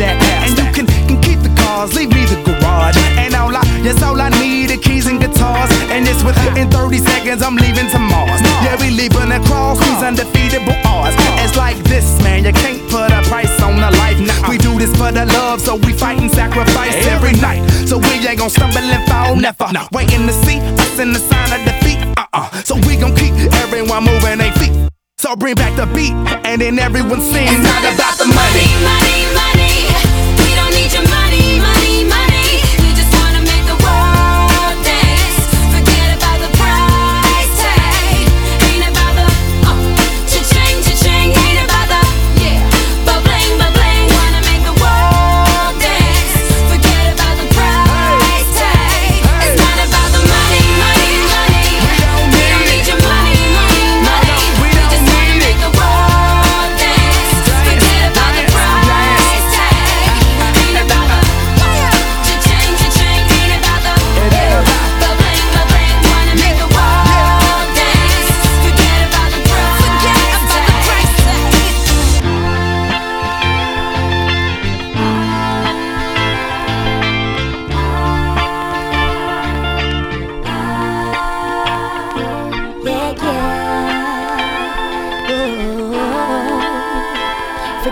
And you can, can keep the cars, leave me the garage. And all I, yes, all I need are keys and guitars. And it's within 30 seconds, I'm leaving to Mars. Yeah, we leaving across these undefeatable odds. It's like this, man, you can't put a price on a life. Nah, we do this for the love, so we fight and sacrifice every night. So we ain't gonna stumble and fall, never. No. Waiting to see us in the sign of defeat. Uh-uh. So we gon' keep everyone moving their feet. So bring back the beat, and then everyone sings. It's not about the